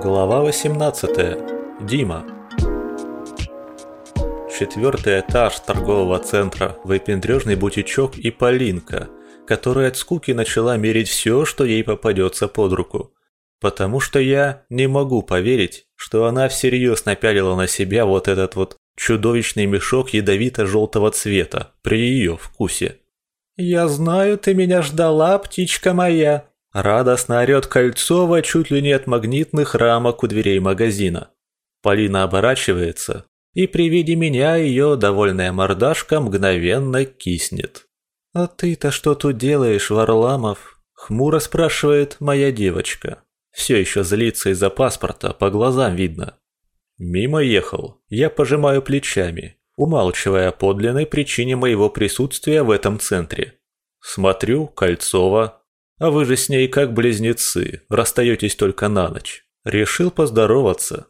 Глава 18. Дима. Четвертый этаж торгового центра, выпендрежный бутичок и Полинка, которая от скуки начала мерить все, что ей попадется под руку. Потому что я не могу поверить, что она всерьез напялила на себя вот этот вот чудовищный мешок ядовито-желтого цвета при ее вкусе. «Я знаю, ты меня ждала, птичка моя», Радостно орёт Кольцова чуть ли не от магнитных рамок у дверей магазина. Полина оборачивается, и при виде меня ее довольная мордашка мгновенно киснет. «А ты-то что тут делаешь, Варламов?» – хмуро спрашивает моя девочка. Все еще злится из-за паспорта, по глазам видно. Мимо ехал, я пожимаю плечами, умалчивая о подлинной причине моего присутствия в этом центре. Смотрю, Кольцова а вы же с ней как близнецы, расстаетесь только на ночь. Решил поздороваться.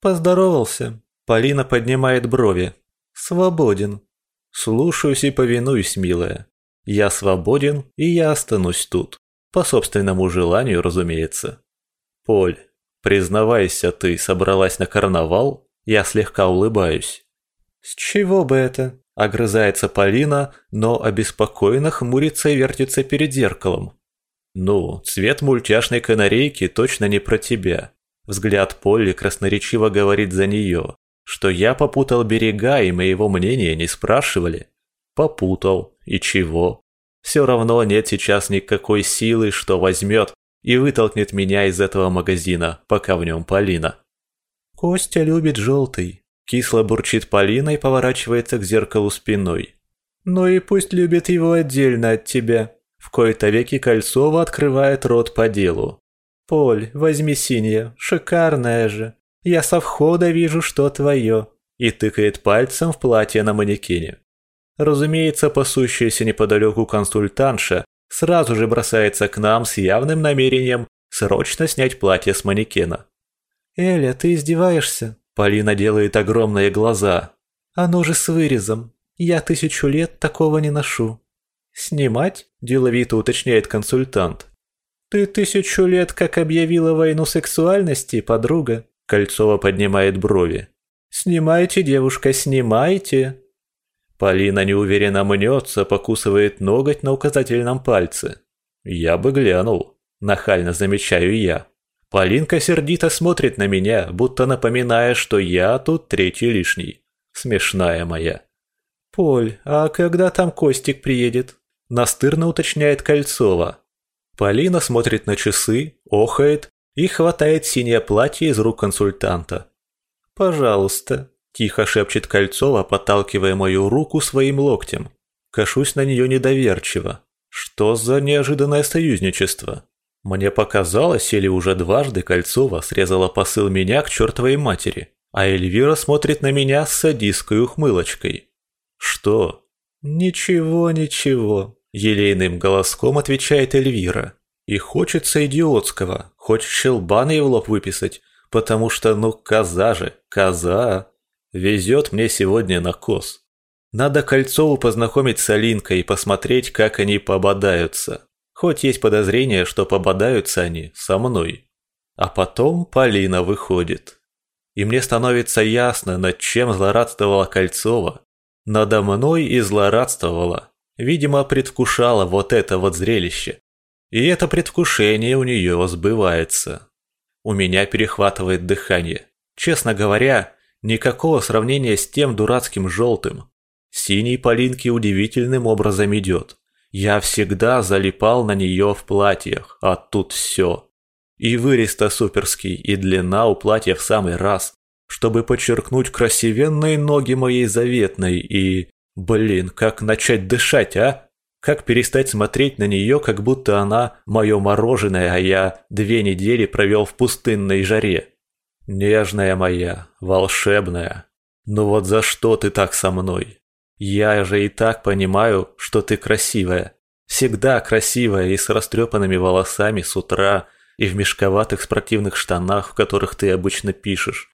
Поздоровался. Полина поднимает брови. Свободен. Слушаюсь и повинуюсь, милая. Я свободен, и я останусь тут. По собственному желанию, разумеется. Поль, признавайся, ты собралась на карнавал? Я слегка улыбаюсь. С чего бы это? Огрызается Полина, но обеспокоенно хмурится и вертится перед зеркалом. «Ну, цвет мультяшной канарейки точно не про тебя». Взгляд Полли красноречиво говорит за нее, что я попутал берега и моего мнения не спрашивали. Попутал. И чего? Все равно нет сейчас никакой силы, что возьмет и вытолкнет меня из этого магазина, пока в нем Полина. Костя любит желтый. Кисло бурчит Полина и поворачивается к зеркалу спиной. Ну и пусть любит его отдельно от тебя. В кои-то веки Кольцова открывает рот по делу. «Поль, возьми синее, шикарное же. Я со входа вижу, что твое». И тыкает пальцем в платье на манекене. Разумеется, пасущаяся неподалеку консультантша сразу же бросается к нам с явным намерением срочно снять платье с манекена. «Эля, ты издеваешься?» Полина делает огромные глаза. «Оно же с вырезом. Я тысячу лет такого не ношу». «Снимать?» – деловито уточняет консультант. «Ты тысячу лет как объявила войну сексуальности, подруга?» Кольцова поднимает брови. «Снимайте, девушка, снимайте!» Полина неуверенно мнется, покусывает ноготь на указательном пальце. «Я бы глянул», – нахально замечаю я. Полинка сердито смотрит на меня, будто напоминая, что я тут третий лишний. Смешная моя. «Поль, а когда там Костик приедет?» Настырно уточняет Кольцова. Полина смотрит на часы, охает и хватает синее платье из рук консультанта. «Пожалуйста», – тихо шепчет Кольцова, подталкивая мою руку своим локтем. Кашусь на нее недоверчиво. Что за неожиданное союзничество? Мне показалось, или уже дважды Кольцова срезала посыл меня к чертовой матери, а Эльвира смотрит на меня с садистской ухмылочкой. Что? «Ничего, ничего», – елейным голоском отвечает Эльвира. «И хочется идиотского, хоть щелбан ей в лоб выписать, потому что, ну, коза же, коза. Везет мне сегодня на коз. Надо Кольцову познакомить с Алинкой и посмотреть, как они пободаются. Хоть есть подозрение, что пободаются они со мной. А потом Полина выходит. И мне становится ясно, над чем злорадствовала Кольцова надо мной и злорадствовала. Видимо, предвкушала вот это вот зрелище. И это предвкушение у нее сбывается. У меня перехватывает дыхание. Честно говоря, никакого сравнения с тем дурацким желтым. Синий Полинки удивительным образом идет. Я всегда залипал на нее в платьях, а тут все. И вырез-то суперский, и длина у платья в самый раз чтобы подчеркнуть красивенные ноги моей заветной и... Блин, как начать дышать, а? Как перестать смотреть на нее, как будто она мое мороженое, а я две недели провел в пустынной жаре? Нежная моя, волшебная. Ну вот за что ты так со мной? Я же и так понимаю, что ты красивая. Всегда красивая и с растрепанными волосами с утра, и в мешковатых спортивных штанах, в которых ты обычно пишешь.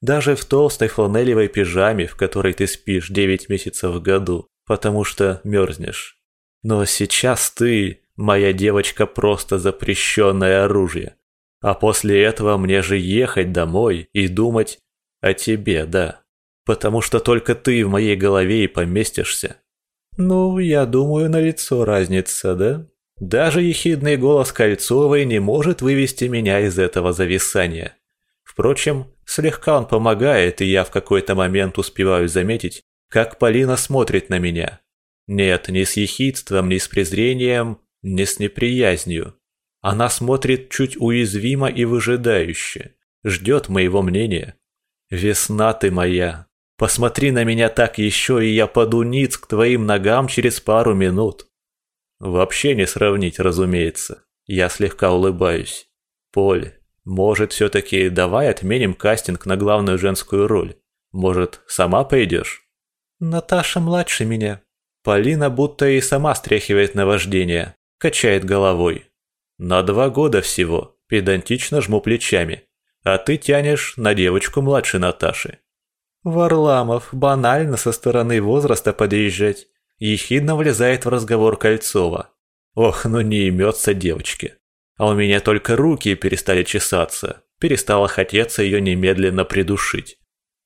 Даже в толстой фланелевой пижаме, в которой ты спишь 9 месяцев в году, потому что мерзнешь. Но сейчас ты, моя девочка, просто запрещенное оружие. А после этого мне же ехать домой и думать о тебе, да. Потому что только ты в моей голове и поместишься. Ну, я думаю, на лицо разница, да? Даже ехидный голос Кольцовой не может вывести меня из этого зависания. Впрочем, слегка он помогает, и я в какой-то момент успеваю заметить, как Полина смотрит на меня. Нет, не с ехидством, не с презрением, не с неприязнью. Она смотрит чуть уязвимо и выжидающе, ждет моего мнения. «Весна ты моя, посмотри на меня так еще, и я паду ниц к твоим ногам через пару минут». Вообще не сравнить, разумеется. Я слегка улыбаюсь. «Поль, может, все-таки давай отменим кастинг на главную женскую роль? Может, сама пойдешь?» «Наташа младше меня». Полина будто и сама стряхивает наваждение, качает головой. «На два года всего», педантично жму плечами. «А ты тянешь на девочку младше Наташи». Варламов, банально со стороны возраста подъезжать. Ехидно влезает в разговор Кольцова. Ох, ну не имется девочке. А у меня только руки перестали чесаться. Перестало хотеться ее немедленно придушить.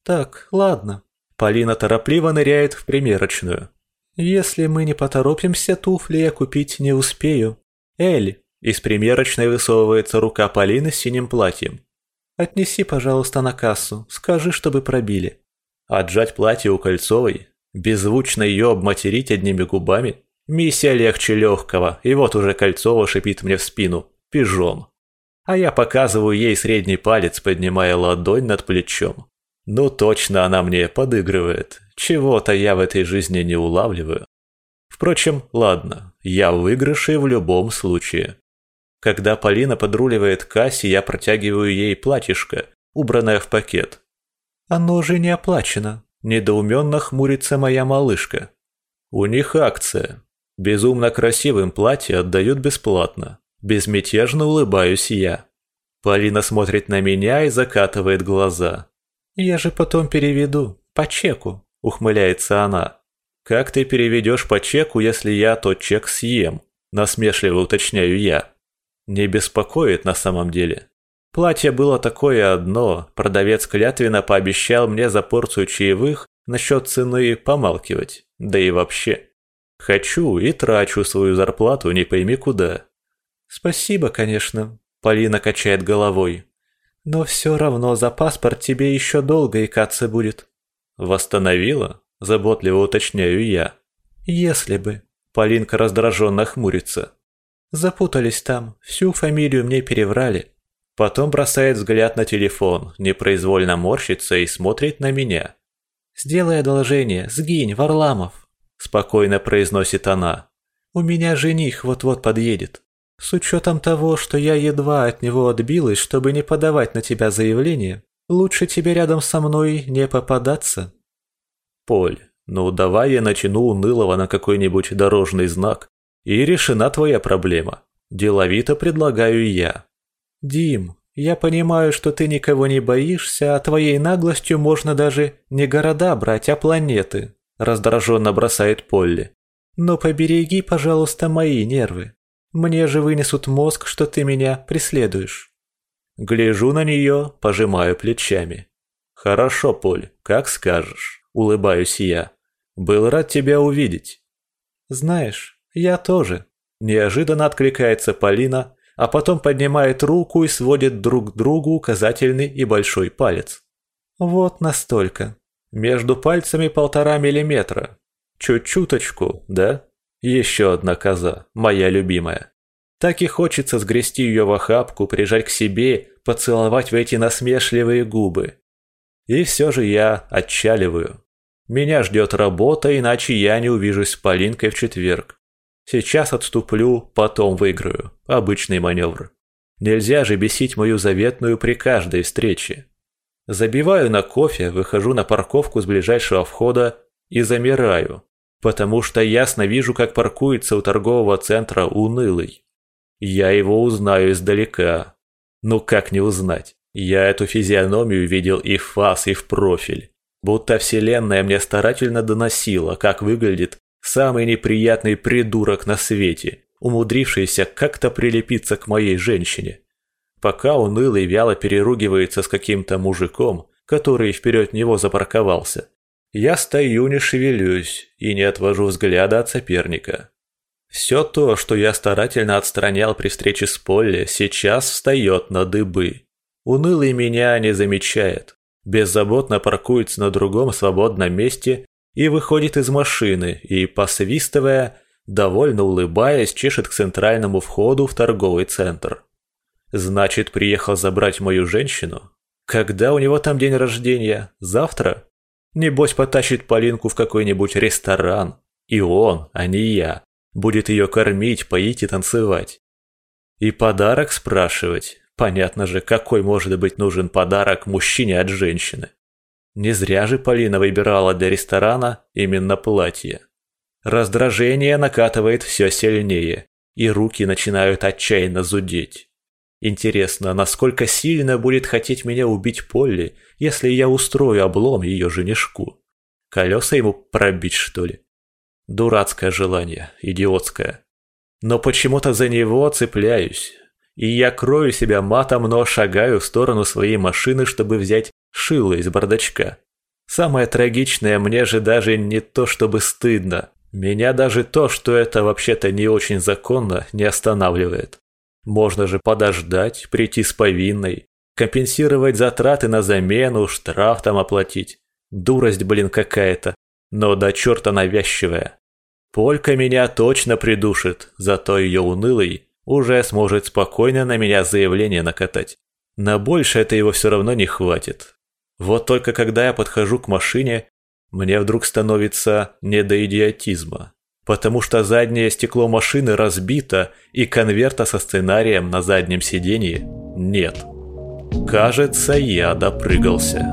Так, ладно. Полина торопливо ныряет в примерочную. Если мы не поторопимся, туфли я купить не успею. Эль, из примерочной высовывается рука Полины с синим платьем. «Отнеси, пожалуйста, на кассу. Скажи, чтобы пробили». Отжать платье у Кольцовой, беззвучно ее обматерить одними губами. Миссия легче легкого, и вот уже Кольцова шипит мне в спину. Пижон. А я показываю ей средний палец, поднимая ладонь над плечом. Ну точно она мне подыгрывает. Чего-то я в этой жизни не улавливаю. Впрочем, ладно, я в выигрыше в любом случае. Когда Полина подруливает к кассе, я протягиваю ей платьишко, убранное в пакет. «Оно же не оплачено», – недоуменно хмурится моя малышка. «У них акция. Безумно красивым платье отдают бесплатно. Безмятежно улыбаюсь я. Полина смотрит на меня и закатывает глаза. «Я же потом переведу. По чеку», – ухмыляется она. «Как ты переведешь по чеку, если я тот чек съем?» – насмешливо уточняю я. Не беспокоит на самом деле. Платье было такое одно, продавец клятвенно пообещал мне за порцию чаевых насчет цены помалкивать, да и вообще. Хочу и трачу свою зарплату не пойми куда. Спасибо, конечно, Полина качает головой. Но все равно за паспорт тебе еще долго икаться будет. Восстановила? Заботливо уточняю я. Если бы. Полинка раздраженно хмурится. Запутались там, всю фамилию мне переврали. Потом бросает взгляд на телефон, непроизвольно морщится и смотрит на меня. «Сделай одолжение, сгинь, Варламов», – спокойно произносит она. «У меня жених вот-вот подъедет. С учетом того, что я едва от него отбилась, чтобы не подавать на тебя заявление, лучше тебе рядом со мной не попадаться». «Поль, ну давай я начну унылого на какой-нибудь дорожный знак, и решена твоя проблема. Деловито предлагаю я. Дим, я понимаю, что ты никого не боишься, а твоей наглостью можно даже не города брать, а планеты. Раздраженно бросает Полли. Но побереги, пожалуйста, мои нервы. Мне же вынесут мозг, что ты меня преследуешь. Гляжу на нее, пожимаю плечами. Хорошо, Поль, как скажешь, улыбаюсь я. Был рад тебя увидеть. Знаешь, «Я тоже», – неожиданно откликается Полина, а потом поднимает руку и сводит друг к другу указательный и большой палец. «Вот настолько. Между пальцами полтора миллиметра. Чуть-чуточку, да? Еще одна коза, моя любимая. Так и хочется сгрести ее в охапку, прижать к себе, поцеловать в эти насмешливые губы. И все же я отчаливаю. Меня ждет работа, иначе я не увижусь с Полинкой в четверг. Сейчас отступлю, потом выиграю. Обычный маневр. Нельзя же бесить мою заветную при каждой встрече. Забиваю на кофе, выхожу на парковку с ближайшего входа и замираю, потому что ясно вижу, как паркуется у торгового центра унылый. Я его узнаю издалека. Ну как не узнать? Я эту физиономию видел и в фас, и в профиль. Будто вселенная мне старательно доносила, как выглядит Самый неприятный придурок на свете, умудрившийся как-то прилепиться к моей женщине. пока унылый вяло переругивается с каким-то мужиком, который вперед него запарковался. Я стою, не шевелюсь и не отвожу взгляда от соперника. Все то, что я старательно отстранял при встрече с Полли, сейчас встает на дыбы. Унылый меня не замечает, беззаботно паркуется на другом свободном месте и выходит из машины и, посвистывая, довольно улыбаясь, чешет к центральному входу в торговый центр. Значит, приехал забрать мою женщину? Когда у него там день рождения? Завтра? Небось, потащит Полинку в какой-нибудь ресторан. И он, а не я, будет ее кормить, поить и танцевать. И подарок спрашивать. Понятно же, какой может быть нужен подарок мужчине от женщины. Не зря же Полина выбирала для ресторана именно платье. Раздражение накатывает все сильнее, и руки начинают отчаянно зудеть. Интересно, насколько сильно будет хотеть меня убить Полли, если я устрою облом ее женишку? Колеса ему пробить, что ли? Дурацкое желание, идиотское. Но почему-то за него цепляюсь. И я крою себя матом, но шагаю в сторону своей машины, чтобы взять шило из бардачка. Самое трагичное мне же даже не то, чтобы стыдно. Меня даже то, что это вообще-то не очень законно, не останавливает. Можно же подождать, прийти с повинной, компенсировать затраты на замену, штраф там оплатить. Дурость, блин, какая-то, но до черта навязчивая. Полька меня точно придушит, зато ее унылый уже сможет спокойно на меня заявление накатать. На больше это его все равно не хватит. Вот только когда я подхожу к машине, мне вдруг становится не до идиотизма потому что заднее стекло машины разбито и конверта со сценарием на заднем сиденье нет. Кажется, я допрыгался.